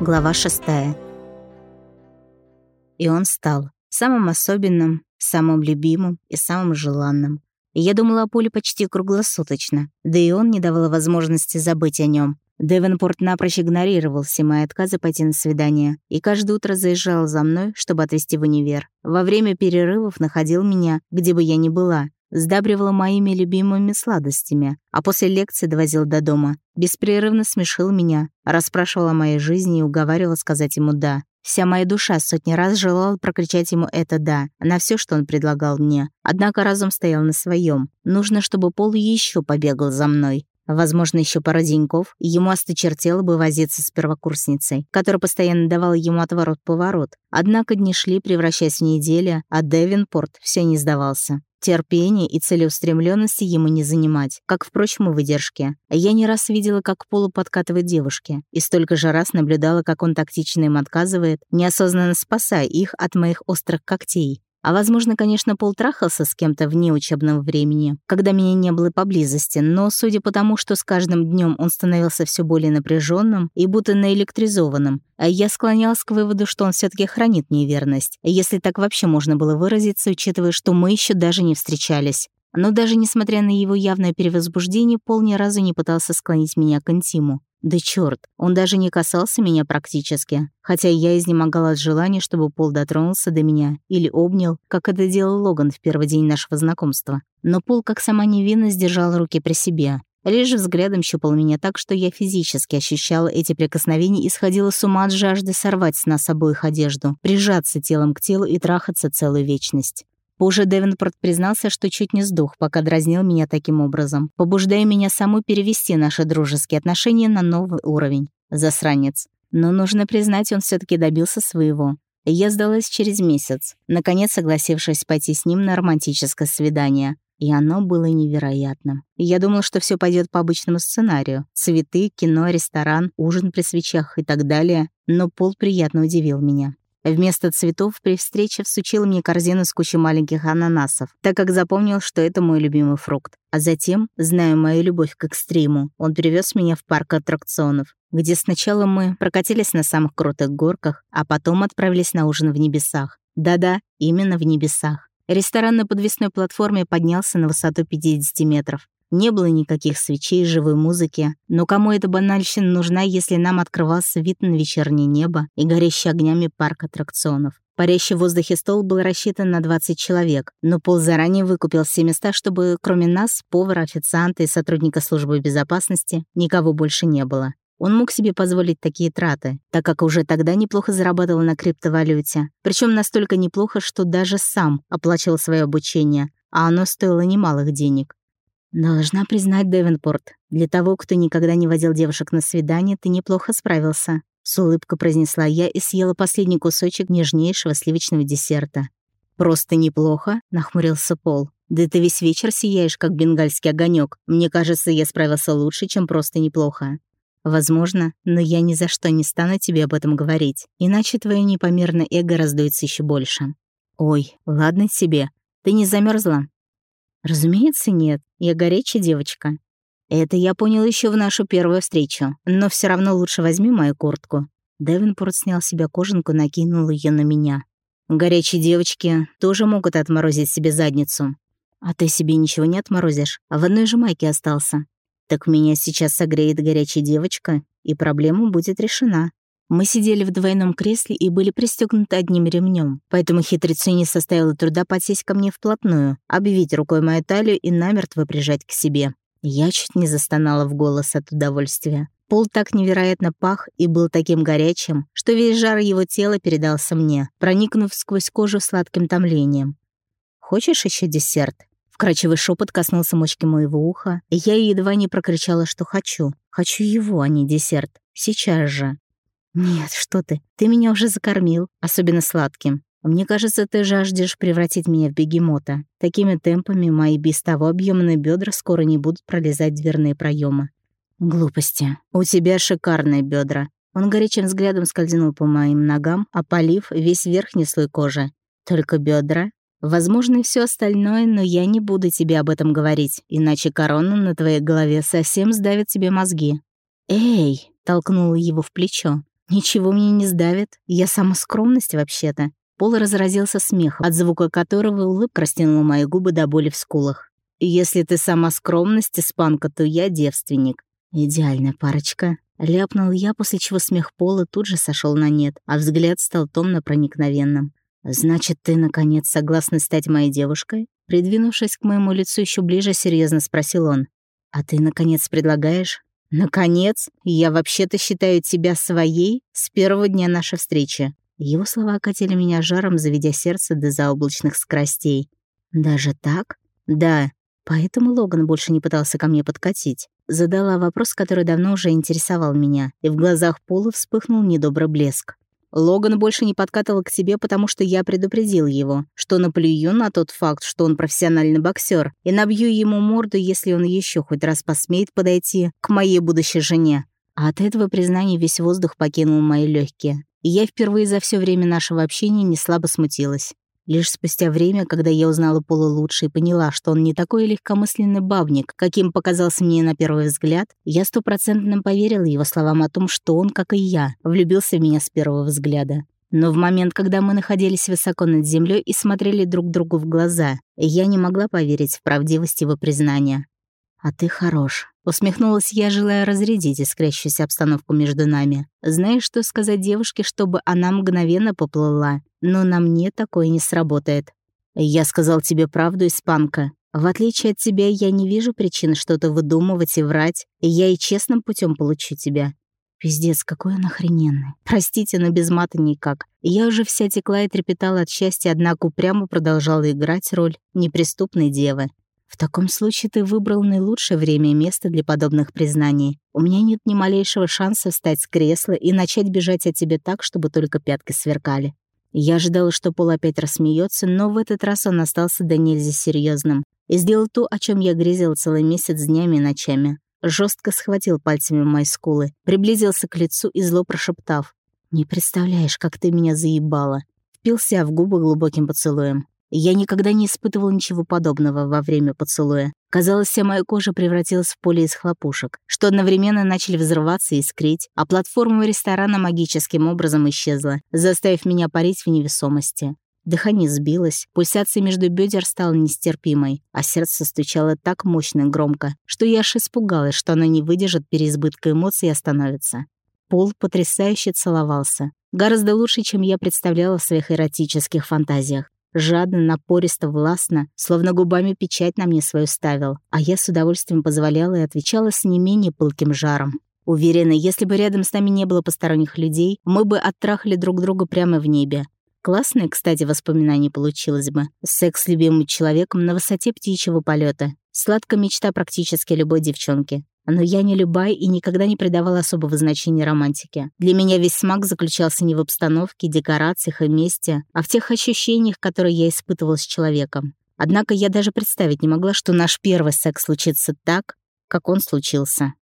Глава шестая. И он стал самым особенным, самым любимым и самым желанным. Я думала о Поле почти круглосуточно, да и он не давал возможности забыть о нем. Девенпорт напрочь игнорировал все мои отказы пойти на свидание и каждое утро заезжал за мной, чтобы отвезти в универ. Во время перерывов находил меня, где бы я ни была, сдабривал моими любимыми сладостями, а после лекции довозил до дома. Беспрерывно смешил меня, расспрашивал о моей жизни и уговаривал сказать ему «да». Вся моя душа сотни раз желала прокричать ему это «да» на все, что он предлагал мне. Однако разум стоял на своем. Нужно, чтобы Пол еще побегал за мной. Возможно, еще пара деньков, ему осточертело бы возиться с первокурсницей, которая постоянно давала ему отворот-поворот. Однако дни шли, превращаясь в недели, а Девинпорт все не сдавался. Терпения и целеустремленности ему не занимать, как, впрочем, и выдержки. Я не раз видела, как Полу подкатывает девушки, и столько же раз наблюдала, как он тактично им отказывает, неосознанно спасая их от моих острых когтей. А возможно, конечно, Пол трахался с кем-то вне учебного времени, когда меня не было поблизости, но судя по тому, что с каждым днем он становился все более напряженным и будто наэлектризованным, я склонялась к выводу, что он все таки хранит неверность, если так вообще можно было выразиться, учитывая, что мы еще даже не встречались. Но даже несмотря на его явное перевозбуждение, Пол ни разу не пытался склонить меня к интиму. Да чёрт, он даже не касался меня практически, хотя я изнемогала от желания, чтобы Пол дотронулся до меня или обнял, как это делал Логан в первый день нашего знакомства. Но Пол, как сама невинность, держал руки при себе. Лишь взглядом щупал меня так, что я физически ощущала эти прикосновения и сходила с ума от жажды сорвать с нас обоих одежду, прижаться телом к телу и трахаться целую вечность. Позже Девенпорт признался, что чуть не сдох, пока дразнил меня таким образом, побуждая меня саму перевести наши дружеские отношения на новый уровень. Засранец. Но нужно признать, он все таки добился своего. Я сдалась через месяц, наконец согласившись пойти с ним на романтическое свидание. И оно было невероятным. Я думала, что все пойдет по обычному сценарию. Цветы, кино, ресторан, ужин при свечах и так далее. Но Пол приятно удивил меня. Вместо цветов при встрече всучил мне корзину с кучей маленьких ананасов, так как запомнил, что это мой любимый фрукт. А затем, зная мою любовь к экстриму, он привез меня в парк аттракционов, где сначала мы прокатились на самых крутых горках, а потом отправились на ужин в небесах. Да-да, именно в небесах. Ресторан на подвесной платформе поднялся на высоту 50 метров. Не было никаких свечей, живой музыки. Но кому эта банальщина нужна, если нам открывался вид на вечернее небо и горящий огнями парк аттракционов? Парящий в воздухе стол был рассчитан на 20 человек, но Пол заранее выкупил все места, чтобы кроме нас, повара, официанта и сотрудника службы безопасности, никого больше не было. Он мог себе позволить такие траты, так как уже тогда неплохо зарабатывал на криптовалюте. Причем настолько неплохо, что даже сам оплачивал свое обучение, а оно стоило немалых денег. «Должна признать, Девенпорт, для того, кто никогда не водил девушек на свидание, ты неплохо справился», — с улыбкой произнесла я и съела последний кусочек нежнейшего сливочного десерта. «Просто неплохо», — нахмурился Пол. «Да ты весь вечер сияешь, как бенгальский огонек. Мне кажется, я справился лучше, чем просто неплохо». «Возможно, но я ни за что не стану тебе об этом говорить, иначе твое непомерное эго раздуется еще больше». «Ой, ладно тебе. Ты не замерзла? Разумеется, нет. Я горячая девочка. Это я понял еще в нашу первую встречу. Но все равно лучше возьми мою куртку. Девинпорт снял себе кожанку, накинул ее на меня. Горячие девочки тоже могут отморозить себе задницу. А ты себе ничего не отморозишь, а в одной же майке остался. Так меня сейчас согреет горячая девочка, и проблема будет решена. Мы сидели в двойном кресле и были пристегнуты одним ремнем, поэтому хитрецу не составило труда подсесть ко мне вплотную, обвить рукой мою талию и намертво прижать к себе. Я чуть не застонала в голос от удовольствия. Пол так невероятно пах и был таким горячим, что весь жар его тела передался мне, проникнув сквозь кожу сладким томлением. «Хочешь еще десерт?» Вкрачивый шепот коснулся мочки моего уха, и я едва не прокричала, что хочу. Хочу его, а не десерт. Сейчас же. «Нет, что ты, ты меня уже закормил, особенно сладким. Мне кажется, ты жаждешь превратить меня в бегемота. Такими темпами мои без того объемные бедра скоро не будут пролезать дверные проемы. Глупости. У тебя шикарные бедра. Он горячим взглядом скользнул по моим ногам, опалив весь верхний слой кожи. Только бедра. Возможно, и все остальное, но я не буду тебе об этом говорить, иначе корона на твоей голове совсем сдавит тебе мозги. «Эй!» — толкнула его в плечо. Ничего мне не сдавит. Я сама скромность вообще-то. Пол разразился смехом, от звука которого улыбка растянула мои губы до боли в скулах. «Если ты сама скромность, испанка, то я девственник». «Идеальная парочка», — ляпнул я, после чего смех Пола тут же сошел на нет, а взгляд стал томно-проникновенным. «Значит, ты, наконец, согласна стать моей девушкой?» Придвинувшись к моему лицу еще ближе, серьезно спросил он. «А ты, наконец, предлагаешь?» «Наконец? Я вообще-то считаю тебя своей с первого дня нашей встречи». Его слова окатили меня жаром, заведя сердце до заоблачных скоростей. «Даже так?» «Да. Поэтому Логан больше не пытался ко мне подкатить. Задала вопрос, который давно уже интересовал меня, и в глазах Пола вспыхнул недобрый блеск. Логан больше не подкатывал к тебе, потому что я предупредил его, что наплюю на тот факт, что он профессиональный боксер, и набью ему морду, если он еще хоть раз посмеет подойти к моей будущей жене. А от этого признания весь воздух покинул мои легкие. И я впервые за все время нашего общения не слабо смутилась. Лишь спустя время, когда я узнала Пола лучше и поняла, что он не такой легкомысленный бабник, каким показался мне на первый взгляд, я стопроцентно поверила его словам о том, что он, как и я, влюбился в меня с первого взгляда. Но в момент, когда мы находились высоко над землей и смотрели друг другу в глаза, я не могла поверить в правдивость его признания. «А ты хорош», — усмехнулась я, желая разрядить искрящуюся обстановку между нами. «Знаешь, что сказать девушке, чтобы она мгновенно поплыла? Но на мне такое не сработает. Я сказал тебе правду, испанка. В отличие от тебя, я не вижу причин что-то выдумывать и врать, я и честным путем получу тебя. Пиздец, какой он охрененный. Простите, но без мата никак. Я уже вся текла и трепетала от счастья, однако упрямо продолжала играть роль неприступной девы. В таком случае ты выбрал наилучшее время и место для подобных признаний. У меня нет ни малейшего шанса встать с кресла и начать бежать от тебя так, чтобы только пятки сверкали. Я ожидала, что Пол опять рассмеется, но в этот раз он остался до нельзя серьезным и сделал то, о чем я грезил целый месяц днями и ночами. Жестко схватил пальцами мои скулы, приблизился к лицу и зло прошептав. «Не представляешь, как ты меня заебала!» Впился в губы глубоким поцелуем. Я никогда не испытывал ничего подобного во время поцелуя. Казалось, вся моя кожа превратилась в поле из хлопушек, что одновременно начали взрываться и искрить, а платформа ресторана магическим образом исчезла, заставив меня парить в невесомости. Дыхание сбилось, пульсация между бедер стала нестерпимой, а сердце стучало так мощно и громко, что я аж испугалась, что оно не выдержит переизбытка эмоций и остановится. Пол потрясающе целовался. Гораздо лучше, чем я представляла в своих эротических фантазиях. Жадно, напористо, властно, словно губами печать на мне свою ставил, а я с удовольствием позволяла и отвечала с не менее пылким жаром. Уверена, если бы рядом с нами не было посторонних людей, мы бы оттрахали друг друга прямо в небе. Классное, кстати, воспоминание получилось бы. Секс с любимым человеком на высоте птичьего полета. Сладкая мечта практически любой девчонки. Но я не любая и никогда не придавала особого значения романтике. Для меня весь смак заключался не в обстановке, декорациях и месте, а в тех ощущениях, которые я испытывала с человеком. Однако я даже представить не могла, что наш первый секс случится так, как он случился.